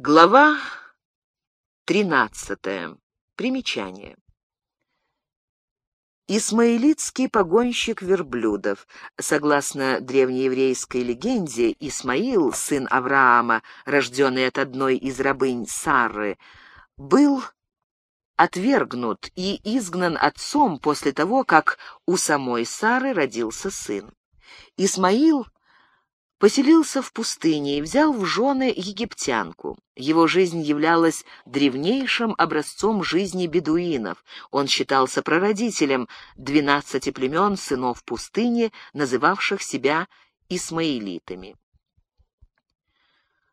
Глава 13. Примечание. Исмаилитский погонщик верблюдов. Согласно древнееврейской легенде, Исмаил, сын Авраама, рожденный от одной из рабынь Сары, был отвергнут и изгнан отцом после того, как у самой Сары родился сын. Исмаил поселился в пустыне и взял в жены египтянку. Его жизнь являлась древнейшим образцом жизни бедуинов. Он считался прародителем двенадцати племен сынов пустыни, называвших себя исмаилитами.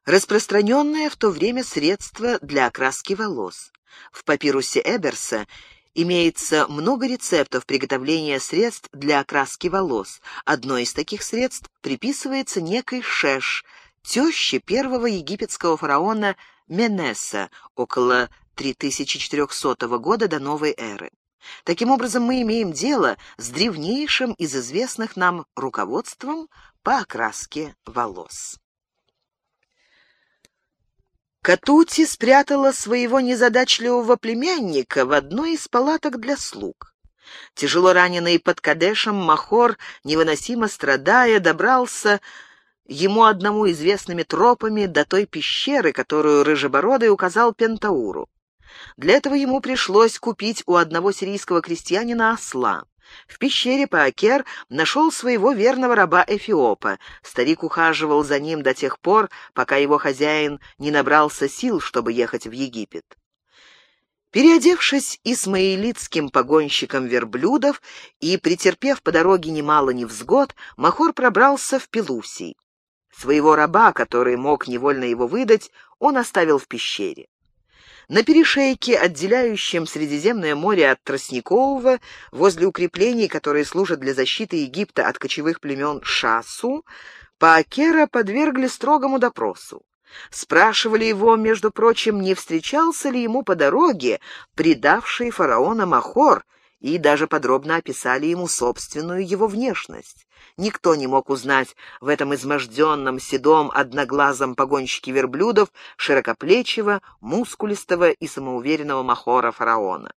Распространенное в то время средство для окраски волос. В папирусе Эберса имеется много рецептов приготовления средств для окраски волос. Одно из таких средств приписывается некой Шеш, теще первого египетского фараона Менеса около 3400 года до новой эры. Таким образом, мы имеем дело с древнейшим из известных нам руководством по окраске волос. Катути спрятала своего незадачливого племянника в одной из палаток для слуг. Тяжело раненый под Кадешем Махор, невыносимо страдая, добрался ему одному известными тропами до той пещеры, которую Рыжебородый указал Пентауру. Для этого ему пришлось купить у одного сирийского крестьянина осла. В пещере Паакер нашел своего верного раба Эфиопа. Старик ухаживал за ним до тех пор, пока его хозяин не набрался сил, чтобы ехать в Египет. Переодевшись исмаилитским погонщиком верблюдов и претерпев по дороге немало невзгод, Махор пробрался в Пелусий. Своего раба, который мог невольно его выдать, он оставил в пещере. На перешейке, отделяющем Средиземное море от Тростникового, возле укреплений, которые служат для защиты Египта от кочевых племен Шасу, Паакера подвергли строгому допросу. Спрашивали его, между прочим, не встречался ли ему по дороге предавший фараона Махор, и даже подробно описали ему собственную его внешность. Никто не мог узнать в этом изможденном, седом, одноглазом погонщике верблюдов широкоплечего, мускулистого и самоуверенного махора фараона.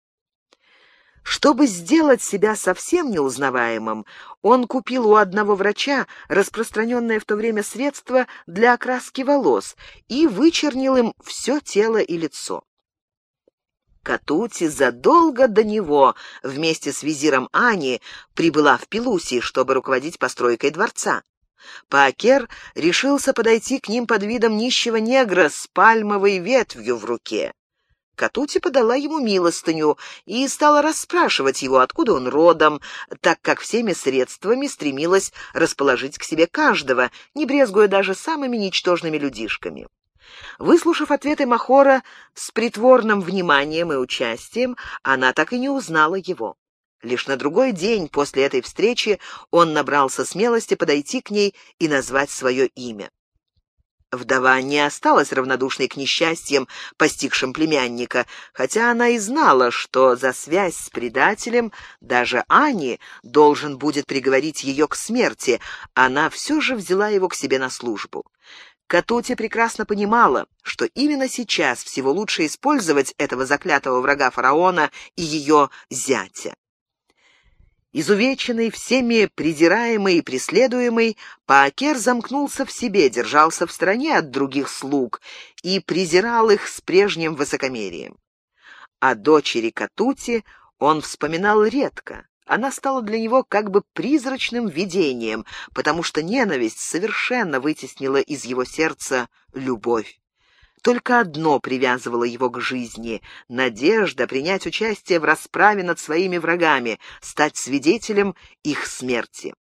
Чтобы сделать себя совсем неузнаваемым, он купил у одного врача распространенное в то время средство для окраски волос и вычернил им все тело и лицо. Катути задолго до него вместе с визиром Ани прибыла в Пелусии, чтобы руководить постройкой дворца. Пакер решился подойти к ним под видом нищего негра с пальмовой ветвью в руке. Катути подала ему милостыню и стала расспрашивать его, откуда он родом, так как всеми средствами стремилась расположить к себе каждого, не брезгуя даже самыми ничтожными людишками. Выслушав ответы Махора с притворным вниманием и участием, она так и не узнала его. Лишь на другой день после этой встречи он набрался смелости подойти к ней и назвать свое имя. Вдова не осталась равнодушной к несчастьям, постигшим племянника, хотя она и знала, что за связь с предателем даже Ани должен будет приговорить ее к смерти, она все же взяла его к себе на службу. Катути прекрасно понимала, что именно сейчас всего лучше использовать этого заклятого врага фараона и ее зятя. Изувеченный, всеми презираемый и преследуемый, Паакер замкнулся в себе, держался в стороне от других слуг и презирал их с прежним высокомерием. О дочери Катути он вспоминал редко, она стала для него как бы призрачным видением, потому что ненависть совершенно вытеснила из его сердца любовь. Только одно привязывало его к жизни — надежда принять участие в расправе над своими врагами, стать свидетелем их смерти.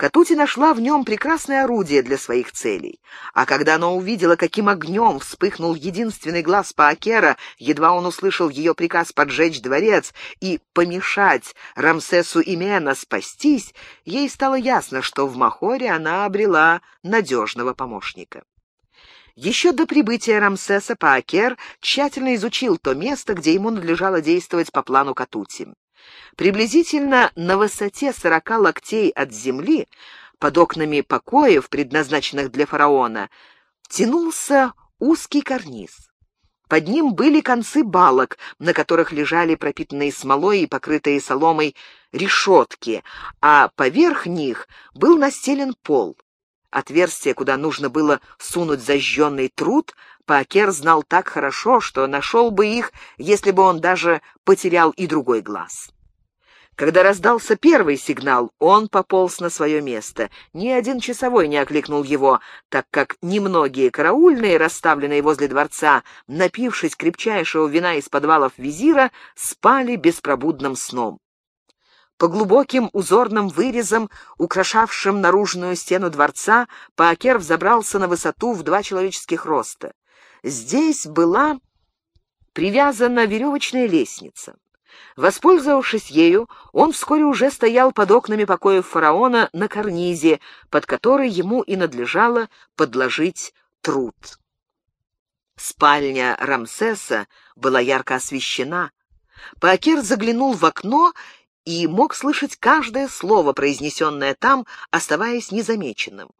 Катути нашла в нем прекрасное орудие для своих целей. А когда она увидела, каким огнем вспыхнул единственный глаз Паакера, едва он услышал ее приказ поджечь дворец и помешать Рамсесу Имена спастись, ей стало ясно, что в Махоре она обрела надежного помощника. Еще до прибытия Рамсеса Паакер тщательно изучил то место, где ему надлежало действовать по плану Катути. Приблизительно на высоте сорока локтей от земли, под окнами покоев, предназначенных для фараона, тянулся узкий карниз. Под ним были концы балок, на которых лежали пропитанные смолой и покрытые соломой решетки, а поверх них был настелен пол. Отверстие, куда нужно было сунуть зажженный труд, Пакер знал так хорошо, что нашел бы их, если бы он даже потерял и другой глаз. Когда раздался первый сигнал, он пополз на свое место. Ни один часовой не окликнул его, так как немногие караульные, расставленные возле дворца, напившись крепчайшего вина из подвалов визира, спали беспробудным сном. По глубоким узорным вырезам, украшавшим наружную стену дворца, Паакер взобрался на высоту в два человеческих роста. Здесь была привязана веревочная лестница. Воспользовавшись ею, он вскоре уже стоял под окнами покоев фараона на карнизе, под который ему и надлежало подложить труд. Спальня Рамсеса была ярко освещена. Паакер заглянул в окно и мог слышать каждое слово, произнесенное там, оставаясь незамеченным.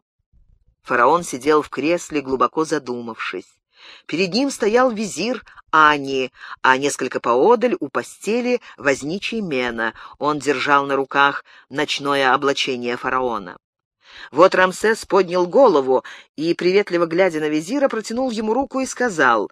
Фараон сидел в кресле, глубоко задумавшись. Перед ним стоял визир Ани, а несколько поодаль у постели возничий Мена. Он держал на руках ночное облачение фараона. Вот Рамсес поднял голову и, приветливо глядя на визира, протянул ему руку и сказал,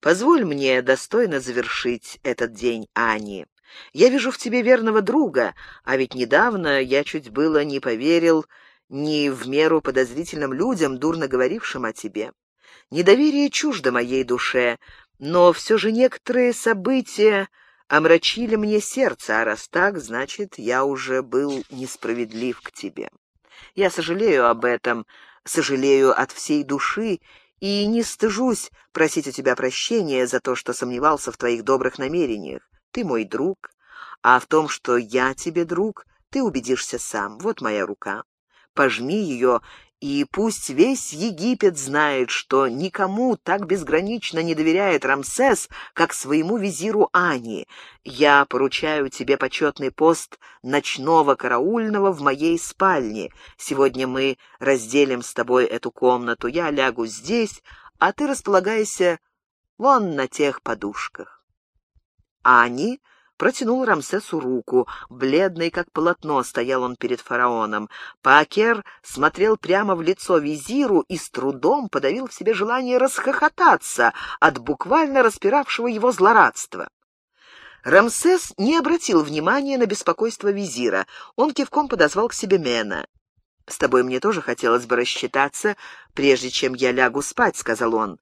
«Позволь мне достойно завершить этот день, Ани. Я вижу в тебе верного друга, а ведь недавно я чуть было не поверил ни в меру подозрительным людям, дурно говорившим о тебе. Недоверие чуждо моей душе, но все же некоторые события омрачили мне сердце, а раз так, значит, я уже был несправедлив к тебе. Я сожалею об этом, сожалею от всей души и не стыжусь просить у тебя прощения за то, что сомневался в твоих добрых намерениях. Ты мой друг, а в том, что я тебе друг, ты убедишься сам. Вот моя рука. Пожми ее и пусть весь Египет знает, что никому так безгранично не доверяет Рамсес, как своему визиру Ани. Я поручаю тебе почетный пост ночного караульного в моей спальне. Сегодня мы разделим с тобой эту комнату. Я лягу здесь, а ты располагайся вон на тех подушках. Ани протянул Рамсесу руку. Бледный, как полотно, стоял он перед фараоном. Паакер смотрел прямо в лицо визиру и с трудом подавил в себе желание расхохотаться от буквально распиравшего его злорадства. Рамсес не обратил внимания на беспокойство визира. Он кивком подозвал к себе Мена. «С тобой мне тоже хотелось бы рассчитаться, прежде чем я лягу спать», — сказал он.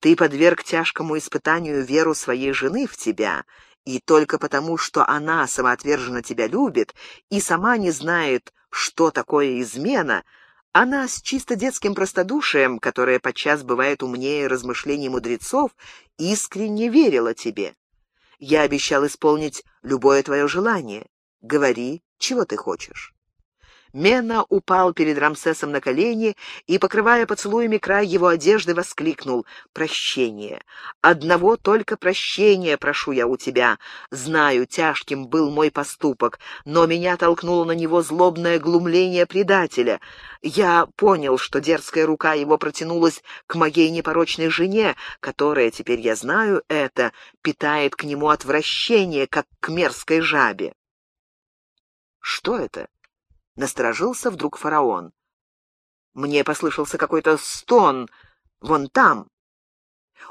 «Ты подверг тяжкому испытанию веру своей жены в тебя, и только потому, что она самоотверженно тебя любит и сама не знает, что такое измена, она с чисто детским простодушием, которое подчас бывает умнее размышлений мудрецов, искренне верила тебе. Я обещал исполнить любое твое желание. Говори, чего ты хочешь. Мена упал перед Рамсесом на колени и, покрывая поцелуями край его одежды, воскликнул «Прощение! Одного только прощения прошу я у тебя. Знаю, тяжким был мой поступок, но меня толкнуло на него злобное глумление предателя. Я понял, что дерзкая рука его протянулась к моей непорочной жене, которая, теперь я знаю это, питает к нему отвращение, как к мерзкой жабе». «Что это?» Насторожился вдруг фараон. Мне послышался какой-то стон вон там.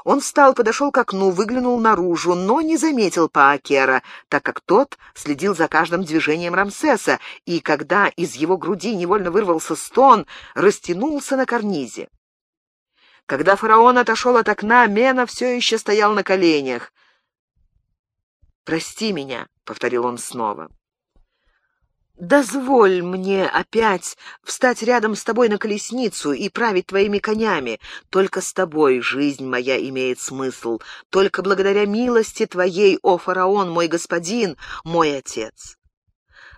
Он встал, подошел к окну, выглянул наружу, но не заметил Паакера, так как тот следил за каждым движением Рамсеса, и когда из его груди невольно вырвался стон, растянулся на карнизе. Когда фараон отошел от окна, Мена все еще стоял на коленях. «Прости меня», — повторил он снова. Дозволь мне опять встать рядом с тобой на колесницу и править твоими конями. Только с тобой жизнь моя имеет смысл. Только благодаря милости твоей, о фараон, мой господин, мой отец».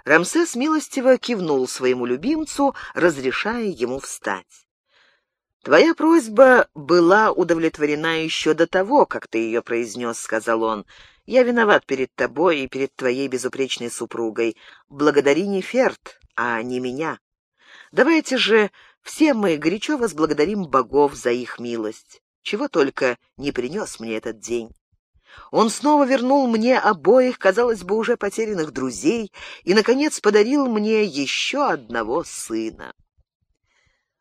Рамсес милостиво кивнул своему любимцу, разрешая ему встать. «Твоя просьба была удовлетворена еще до того, как ты ее произнес», — сказал он. Я виноват перед тобой и перед твоей безупречной супругой. Благодари не Ферд, а не меня. Давайте же все мы горячо возблагодарим богов за их милость. чего только не принес мне этот день. Он снова вернул мне обоих, казалось бы, уже потерянных друзей и, наконец, подарил мне еще одного сына.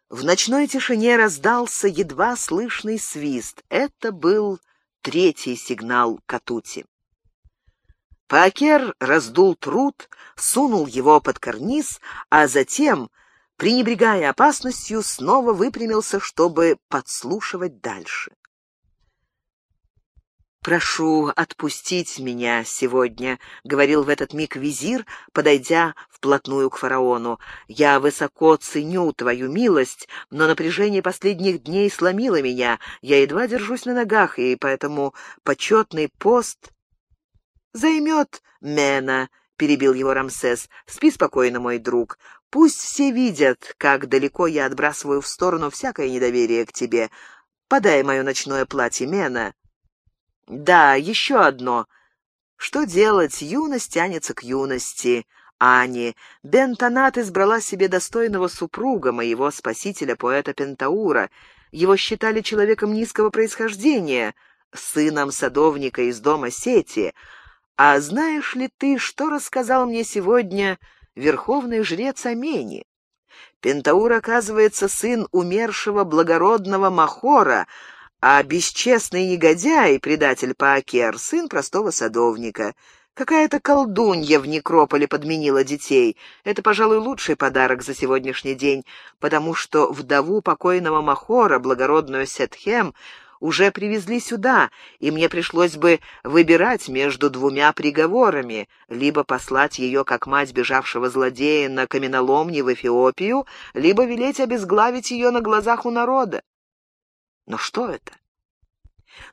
В ночной тишине раздался едва слышный свист. Это был третий сигнал Катути. Пакер раздул труд, сунул его под карниз, а затем, пренебрегая опасностью, снова выпрямился, чтобы подслушивать дальше. «Прошу отпустить меня сегодня», — говорил в этот миг визир, подойдя вплотную к фараону. «Я высоко ценю твою милость, но напряжение последних дней сломило меня. Я едва держусь на ногах, и поэтому почетный пост...» «Займет Мена», — перебил его Рамсес. «Спи спокойно, мой друг. Пусть все видят, как далеко я отбрасываю в сторону всякое недоверие к тебе. Подай мое ночное платье, Мена». Да, еще одно. Что делать? Юность тянется к юности. Ани. Бентонат избрала себе достойного супруга, моего спасителя, поэта Пентаура. Его считали человеком низкого происхождения, сыном садовника из дома Сети. А знаешь ли ты, что рассказал мне сегодня верховный жрец Амени? Пентаур, оказывается, сын умершего благородного Махора, а бесчестный негодяй, предатель Паакер, сын простого садовника. Какая-то колдунья в некрополе подменила детей. Это, пожалуй, лучший подарок за сегодняшний день, потому что вдову покойного Махора, благородную Сетхем, уже привезли сюда, и мне пришлось бы выбирать между двумя приговорами, либо послать ее, как мать бежавшего злодея, на каменоломни в Эфиопию, либо велеть обезглавить ее на глазах у народа. Но что это?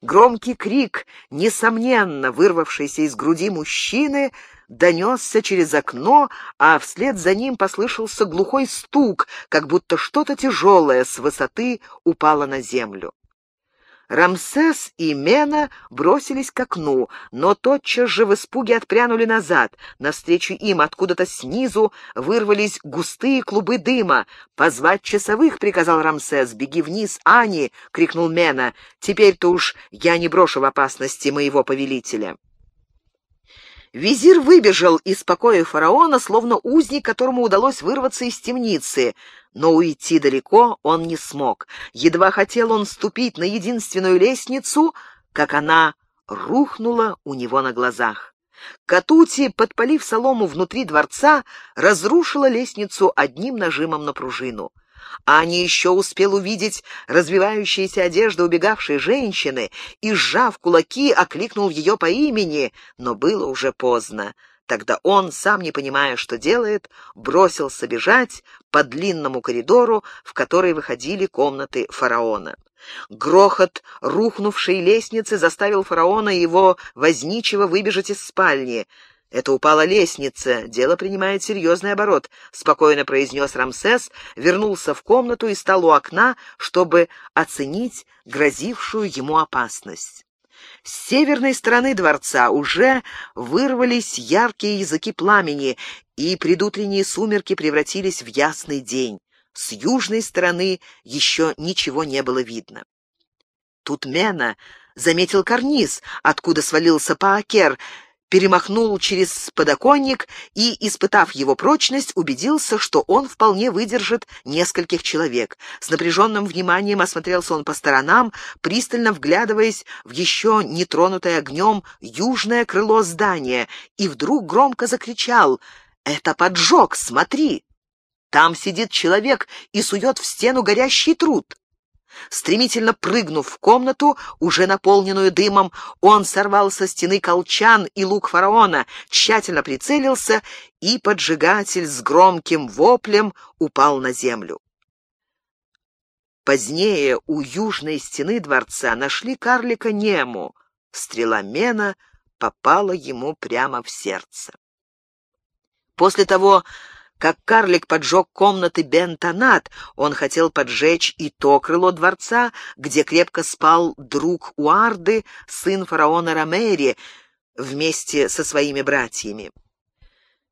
Громкий крик, несомненно вырвавшийся из груди мужчины, донесся через окно, а вслед за ним послышался глухой стук, как будто что-то тяжелое с высоты упало на землю. Рамсес и Мена бросились к окну, но тотчас же в испуге отпрянули назад. Навстречу им откуда-то снизу вырвались густые клубы дыма. «Позвать часовых!» — приказал Рамсес. «Беги вниз, Ани!» — крикнул Мена. «Теперь-то уж я не брошу в опасности моего повелителя». Визир выбежал из покоя фараона, словно узник, которому удалось вырваться из темницы, но уйти далеко он не смог. Едва хотел он ступить на единственную лестницу, как она рухнула у него на глазах. Катути, подпалив солому внутри дворца, разрушила лестницу одним нажимом на пружину. Аня еще успел увидеть развивающиеся одежды убегавшей женщины и, сжав кулаки, окликнул ее по имени, но было уже поздно. Тогда он, сам не понимая, что делает, бросился бежать по длинному коридору, в который выходили комнаты фараона. Грохот рухнувшей лестницы заставил фараона его возничего выбежать из спальни — «Это упала лестница, дело принимает серьезный оборот», — спокойно произнес Рамсес, вернулся в комнату и стал у окна, чтобы оценить грозившую ему опасность. С северной стороны дворца уже вырвались яркие языки пламени, и предутренние сумерки превратились в ясный день. С южной стороны еще ничего не было видно. Тут Мена заметил карниз, откуда свалился Паакер, перемахнул через подоконник и, испытав его прочность, убедился, что он вполне выдержит нескольких человек. С напряженным вниманием осмотрелся он по сторонам, пристально вглядываясь в еще не тронутое огнем южное крыло здания, и вдруг громко закричал «Это поджог, смотри!» Там сидит человек и сует в стену горящий труд. Стремительно прыгнув в комнату, уже наполненную дымом, он сорвал со стены колчан и лук фараона, тщательно прицелился, и поджигатель с громким воплем упал на землю. Позднее у южной стены дворца нашли карлика Нему. Стрела Мена попала ему прямо в сердце. После того, как карлик поджег комнаты Бентонат, он хотел поджечь и то крыло дворца, где крепко спал друг Уарды, сын фараона Ромери, вместе со своими братьями.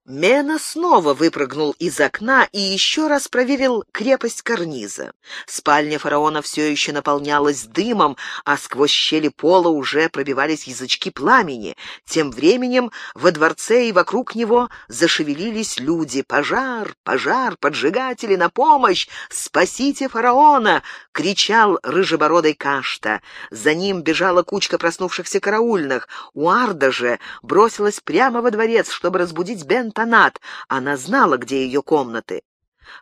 Мена снова выпрыгнул из окна и еще раз проверил крепость карниза. Спальня фараона все еще наполнялась дымом, а сквозь щели пола уже пробивались язычки пламени. Тем временем во дворце и вокруг него зашевелились люди. «Пожар! Пожар! Поджигатели! На помощь! Спасите фараона!» — кричал рыжебородый Кашта. За ним бежала кучка проснувшихся караульных. Уарда же бросилась прямо во дворец, чтобы разбудить Бен Тонат. Она знала, где ее комнаты.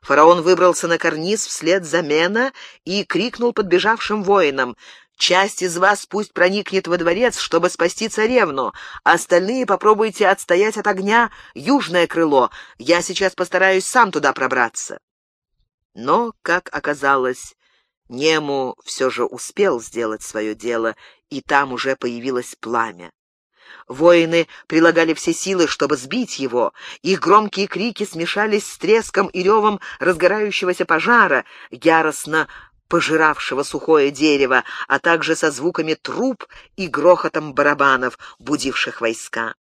Фараон выбрался на карниз вслед за Мена и крикнул подбежавшим воинам. «Часть из вас пусть проникнет во дворец, чтобы спасти царевну. Остальные попробуйте отстоять от огня южное крыло. Я сейчас постараюсь сам туда пробраться». Но, как оказалось, Нему все же успел сделать свое дело, и там уже появилось пламя. Воины прилагали все силы, чтобы сбить его. Их громкие крики смешались с треском и ревом разгорающегося пожара, яростно пожиравшего сухое дерево, а также со звуками труб и грохотом барабанов, будивших войска.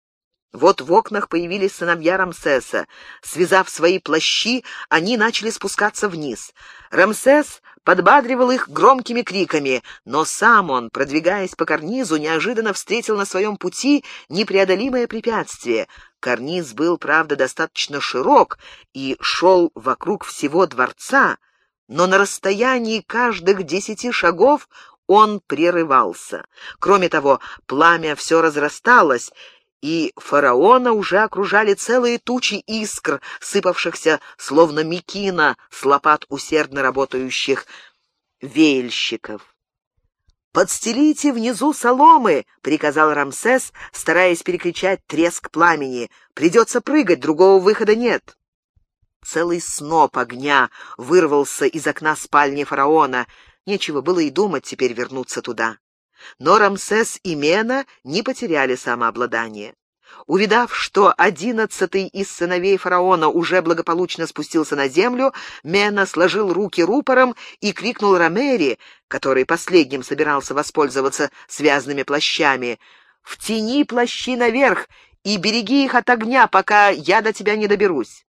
Вот в окнах появились сыновья Рамсеса. Связав свои плащи, они начали спускаться вниз. Рамсес подбадривал их громкими криками, но сам он, продвигаясь по карнизу, неожиданно встретил на своем пути непреодолимое препятствие. Карниз был, правда, достаточно широк и шел вокруг всего дворца, но на расстоянии каждых десяти шагов он прерывался. Кроме того, пламя все разрасталось, и фараона уже окружали целые тучи искр, сыпавшихся, словно мекина, с лопат усердно работающих веяльщиков. «Подстелите внизу соломы!» — приказал Рамсес, стараясь перекричать треск пламени. «Придется прыгать, другого выхода нет». Целый сноп огня вырвался из окна спальни фараона. Нечего было и думать теперь вернуться туда. Но Рамсес и Мена не потеряли самообладание. Увидав, что одиннадцатый из сыновей фараона уже благополучно спустился на землю, Мена сложил руки рупором и крикнул Ромери, который последним собирался воспользоваться связанными плащами, «Втяни плащи наверх и береги их от огня, пока я до тебя не доберусь».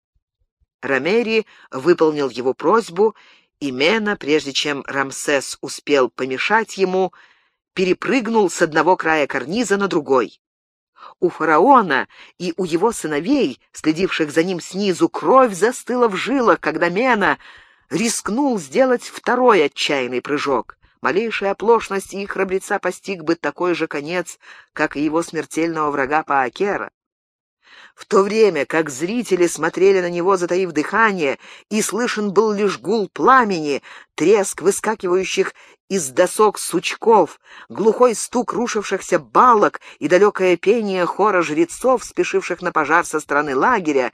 Ромери выполнил его просьбу, и Мена, прежде чем Рамсес успел помешать ему, — перепрыгнул с одного края карниза на другой. У фараона и у его сыновей, следивших за ним снизу, кровь застыла в жилах, когда Мена рискнул сделать второй отчаянный прыжок. Малейшая оплошность их храбреца постиг бы такой же конец, как и его смертельного врага Паакера. В то время как зрители смотрели на него, затаив дыхание, и слышен был лишь гул пламени, треск выскакивающих из досок сучков, глухой стук рушившихся балок и далекое пение хора жрецов, спешивших на пожар со стороны лагеря,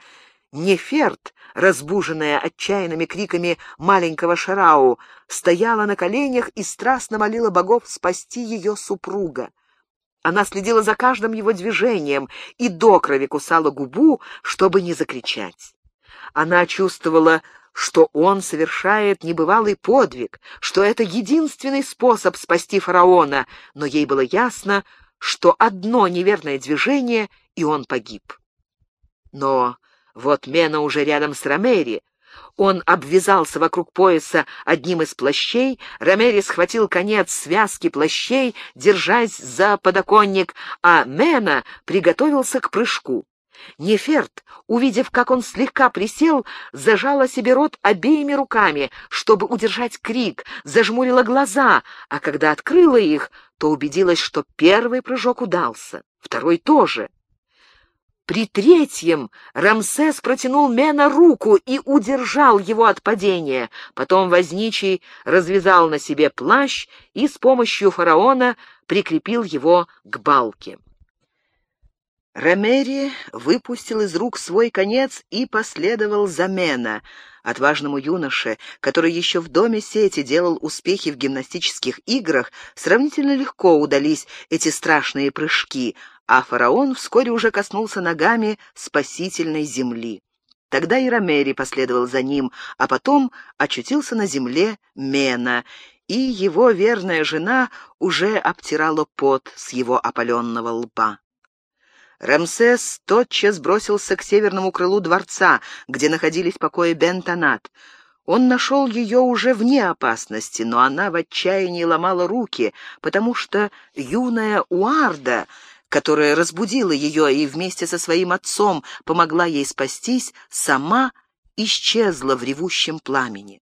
Неферт, разбуженная отчаянными криками маленького Шарау, стояла на коленях и страстно молила богов спасти ее супруга. Она следила за каждым его движением и до крови кусала губу, чтобы не закричать. Она чувствовала что он совершает небывалый подвиг, что это единственный способ спасти фараона, но ей было ясно, что одно неверное движение, и он погиб. Но вот Мена уже рядом с Ромери. Он обвязался вокруг пояса одним из плащей, Ромери схватил конец связки плащей, держась за подоконник, а Мена приготовился к прыжку. Неферт, увидев, как он слегка присел, зажала себе рот обеими руками, чтобы удержать крик, зажмурила глаза, а когда открыла их, то убедилась, что первый прыжок удался, второй тоже. При третьем Рамсес протянул Мена руку и удержал его от падения. Потом возничий развязал на себе плащ и с помощью фараона прикрепил его к балке. Ремери выпустил из рук свой конец и последовал за Мена, отважному юноше, который еще в доме сети делал успехи в гимнастических играх, сравнительно легко удались эти страшные прыжки, а фараон вскоре уже коснулся ногами спасительной земли. Тогда и Ромери последовал за ним, а потом очутился на земле Мена, и его верная жена уже обтирала пот с его опаленного лба. Рамсес тотчас бросился к северному крылу дворца, где находились покои Бентонат. Он нашел ее уже вне опасности, но она в отчаянии ломала руки, потому что юная Уарда, которая разбудила ее и вместе со своим отцом помогла ей спастись, сама исчезла в ревущем пламени.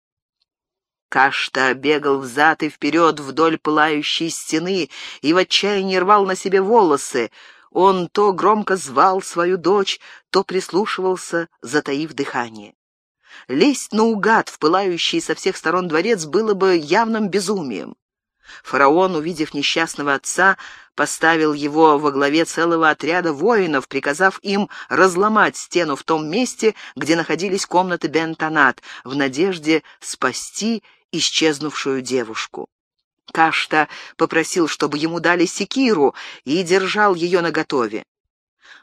Кашта бегал взад и вперед вдоль пылающей стены и в отчаянии рвал на себе волосы. Он то громко звал свою дочь, то прислушивался, затаив дыхание. Лезть наугад в пылающий со всех сторон дворец было бы явным безумием. Фараон, увидев несчастного отца, поставил его во главе целого отряда воинов, приказав им разломать стену в том месте, где находились комнаты Бентонат, в надежде спасти исчезнувшую девушку. Кашта попросил, чтобы ему дали секиру, и держал ее наготове.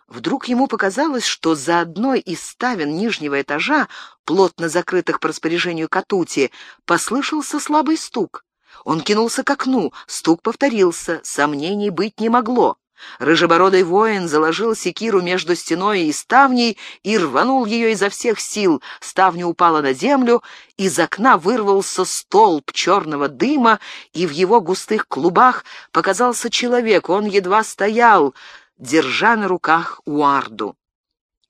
Вдруг ему показалось, что за одной из ставен нижнего этажа, плотно закрытых по распоряжению Катути, послышался слабый стук. Он кинулся к окну, стук повторился, сомнений быть не могло. Рыжебородый воин заложил секиру между стеной и ставней и рванул ее изо всех сил. Ставня упала на землю, из окна вырвался столб черного дыма, и в его густых клубах показался человек. Он едва стоял, держа на руках Уарду.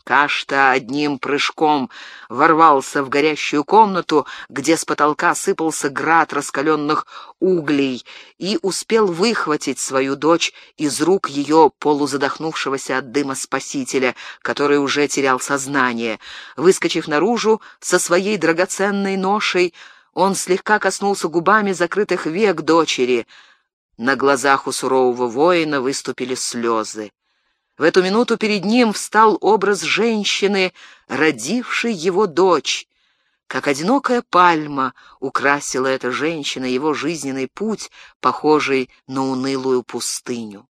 Кашта одним прыжком ворвался в горящую комнату, где с потолка сыпался град раскаленных углей, и успел выхватить свою дочь из рук ее полузадохнувшегося от дыма спасителя, который уже терял сознание. Выскочив наружу со своей драгоценной ношей, он слегка коснулся губами закрытых век дочери. На глазах у сурового воина выступили слезы. В эту минуту перед ним встал образ женщины, родившей его дочь. Как одинокая пальма украсила эта женщина его жизненный путь, похожий на унылую пустыню.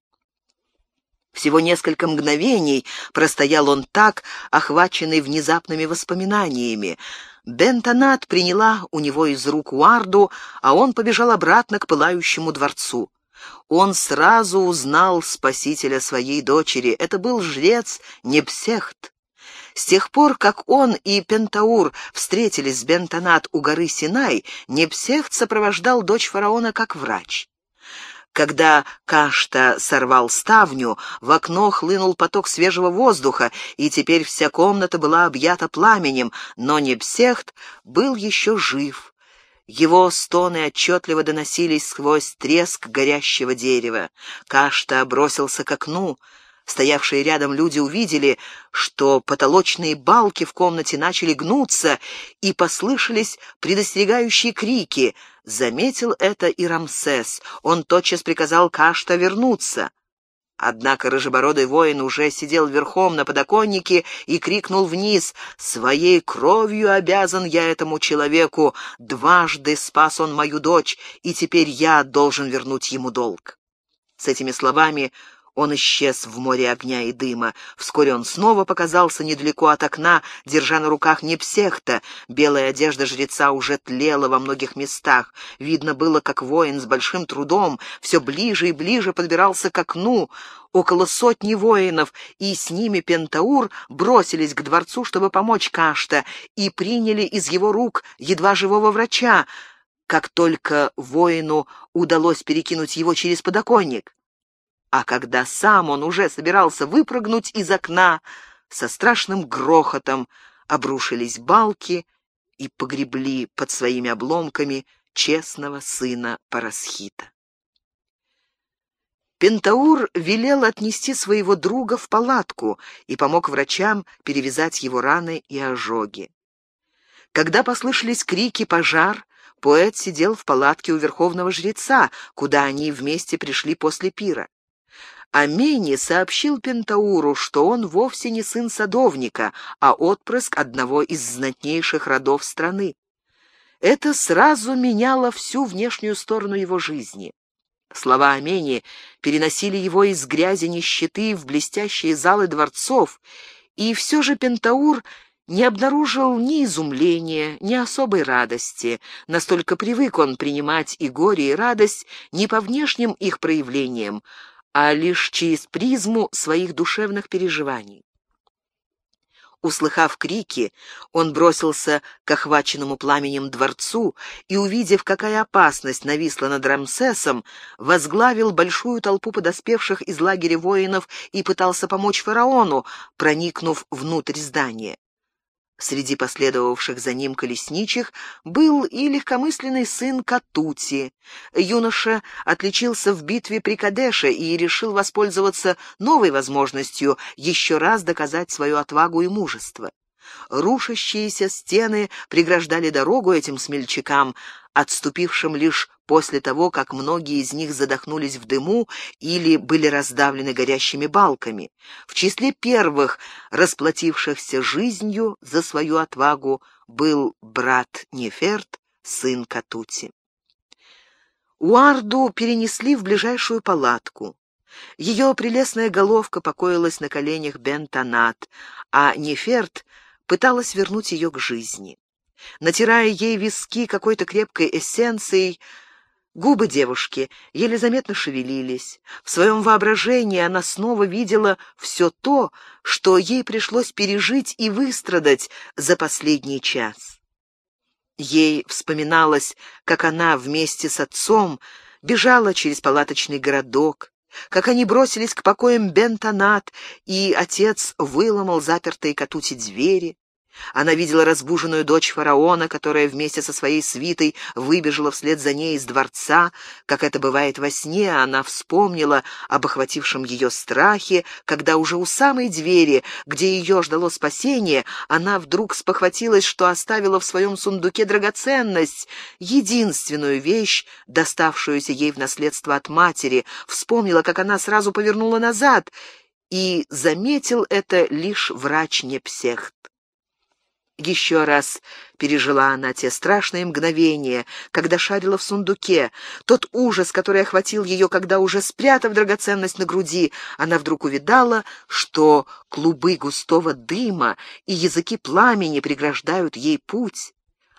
Всего несколько мгновений простоял он так, охваченный внезапными воспоминаниями. Бентонат приняла у него из рук Уарду, а он побежал обратно к пылающему дворцу. Он сразу узнал спасителя своей дочери. Это был жрец Непсехт. С тех пор, как он и Пентаур встретились с Бентонат у горы Синай, Непсехт сопровождал дочь фараона как врач. Когда Кашта сорвал ставню, в окно хлынул поток свежего воздуха, и теперь вся комната была объята пламенем, но Непсехт был еще жив. Его стоны отчетливо доносились сквозь треск горящего дерева. Кашта бросился к окну. Стоявшие рядом люди увидели, что потолочные балки в комнате начали гнуться, и послышались предостерегающие крики. Заметил это и Рамсес. Он тотчас приказал Кашта вернуться. Однако рыжебородый воин уже сидел верхом на подоконнике и крикнул вниз «Своей кровью обязан я этому человеку, дважды спас он мою дочь, и теперь я должен вернуть ему долг». С этими словами он исчез в море огня и дыма. Вскоре он снова показался недалеко от окна, держа на руках Непсехта. Белая одежда жреца уже тлела во многих местах. Видно было, как воин с большим трудом все ближе и ближе подбирался к окну. Около сотни воинов, и с ними Пентаур бросились к дворцу, чтобы помочь Кашта, и приняли из его рук едва живого врача, как только воину удалось перекинуть его через подоконник. А когда сам он уже собирался выпрыгнуть из окна, со страшным грохотом обрушились балки и погребли под своими обломками честного сына Парасхита. Пентаур велел отнести своего друга в палатку и помог врачам перевязать его раны и ожоги. Когда послышались крики «пожар», поэт сидел в палатке у верховного жреца, куда они вместе пришли после пира. Амени сообщил Пентауру, что он вовсе не сын садовника, а отпрыск одного из знатнейших родов страны. Это сразу меняло всю внешнюю сторону его жизни. Слова Амени переносили его из грязи нищеты в блестящие залы дворцов, и все же Пентаур не обнаружил ни изумления, ни особой радости. Настолько привык он принимать и горе, и радость не по внешним их проявлениям, а лишь через призму своих душевных переживаний. Услыхав крики, он бросился к охваченному пламенем дворцу и, увидев, какая опасность нависла над Рамсесом, возглавил большую толпу подоспевших из лагеря воинов и пытался помочь фараону, проникнув внутрь здания. Среди последовавших за ним колесничих был и легкомысленный сын Катути. Юноша отличился в битве при Кадеше и решил воспользоваться новой возможностью еще раз доказать свою отвагу и мужество. Рушащиеся стены преграждали дорогу этим смельчакам, отступившим лишь после того, как многие из них задохнулись в дыму или были раздавлены горящими балками. В числе первых, расплатившихся жизнью за свою отвагу, был брат Неферт, сын Катути. Уарду перенесли в ближайшую палатку. Ее прелестная головка покоилась на коленях Бентонат, а Неферт пыталась вернуть ее к жизни. Натирая ей виски какой-то крепкой эссенцией, Губы девушки еле заметно шевелились. В своем воображении она снова видела все то, что ей пришлось пережить и выстрадать за последний час. Ей вспоминалось, как она вместе с отцом бежала через палаточный городок, как они бросились к покоям Бентонат, и отец выломал запертые катути двери, она видела разбуженную дочь фараона, которая вместе со своей свитой выбежала вслед за ней из дворца. Как это бывает во сне, она вспомнила об охватившем ее страхе, когда уже у самой двери, где ее ждало спасение, она вдруг спохватилась, что оставила в своем сундуке драгоценность, единственную вещь, доставшуюся ей в наследство от матери, вспомнила, как она сразу повернула назад, и заметил это лишь врач Непсехт. Еще раз пережила она те страшные мгновения, когда шарила в сундуке, тот ужас, который охватил ее, когда, уже спрятав драгоценность на груди, она вдруг увидала, что клубы густого дыма и языки пламени преграждают ей путь.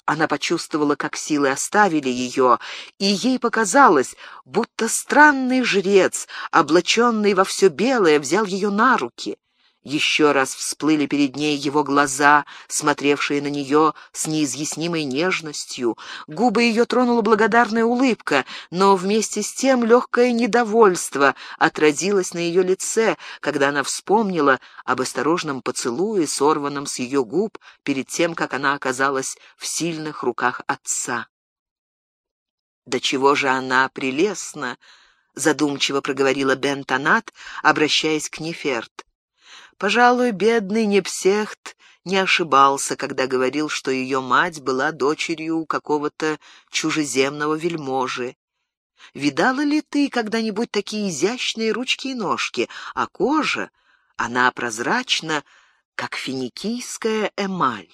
Она почувствовала, как силы оставили ее, и ей показалось, будто странный жрец, облаченный во все белое, взял ее на руки. Еще раз всплыли перед ней его глаза, смотревшие на нее с неизъяснимой нежностью. Губы ее тронула благодарная улыбка, но вместе с тем легкое недовольство отразилось на ее лице, когда она вспомнила об осторожном поцелуе, сорванном с ее губ перед тем, как она оказалась в сильных руках отца. «Да чего же она прелестна!» — задумчиво проговорила Бентонат, обращаясь к Неферт. Пожалуй, бедный Непсехт не ошибался, когда говорил, что ее мать была дочерью какого-то чужеземного вельможи. Видала ли ты когда-нибудь такие изящные ручки и ножки, а кожа, она прозрачна, как финикийская эмаль?